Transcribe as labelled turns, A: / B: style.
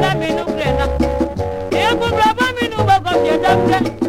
A: na minu brena. Ebu braba minu bago.